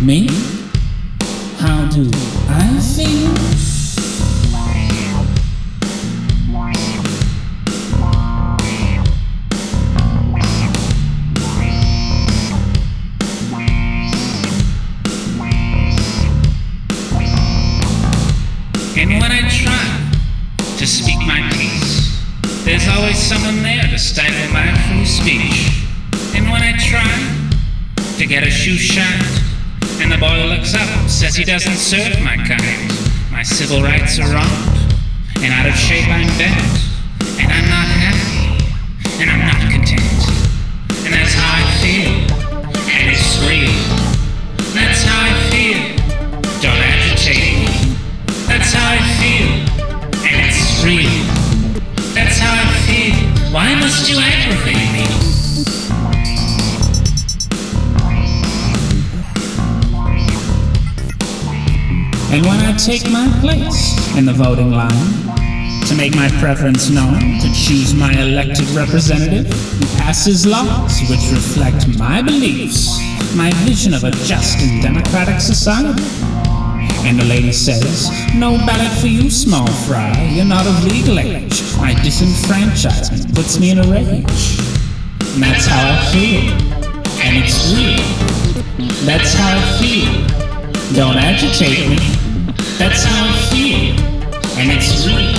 Me? How do I feel? And when I try to speak my piece, there's always someone there to stifle my free speech. And when I try to get a shoe shine, and the boy looks up, says he doesn't serve my kind. My civil rights are wrong, and out of shape I'm bent, and I'm not happy, and I'm not content. And that's how I feel, and it's real. That's how I feel. Don't agitate me. That's how I feel, and it's real. That's how I feel. Why must you aggravate And when I take my place in the voting line to make my preference known, to choose my elected representative who passes laws which reflect my beliefs, my vision of a just and democratic society. And the lady says, No ballot for you, small fry. You're not of legal age. My disenfranchisement puts me in a rage. And that's how I feel. And it's real. That's how I feel. Don't agitate me. That's how I feel. And it's real.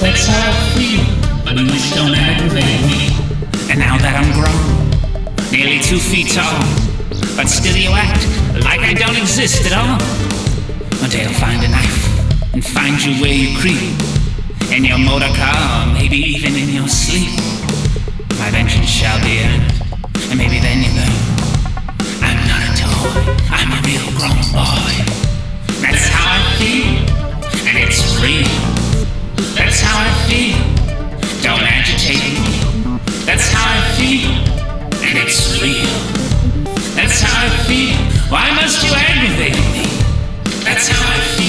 That's how I feel. Please don't aggravate me. And now that I'm grown, nearly two feet tall, but still you act like I don't exist at all. One day I'll find a knife and find you where you creep. In your motor car, maybe even in your sleep. Why must you aggravate me? That's how I feel.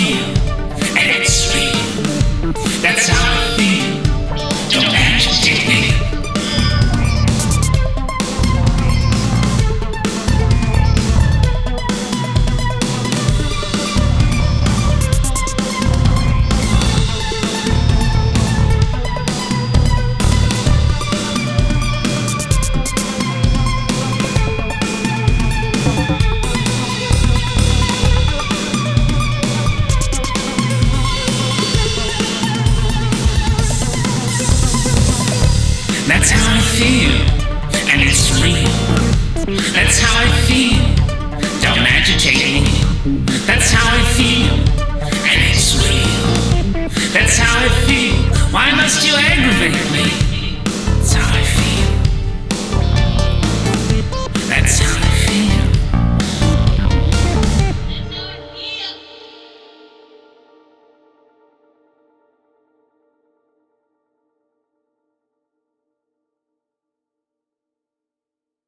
That's how I feel, and it's real. That's how I feel. Don't agitate.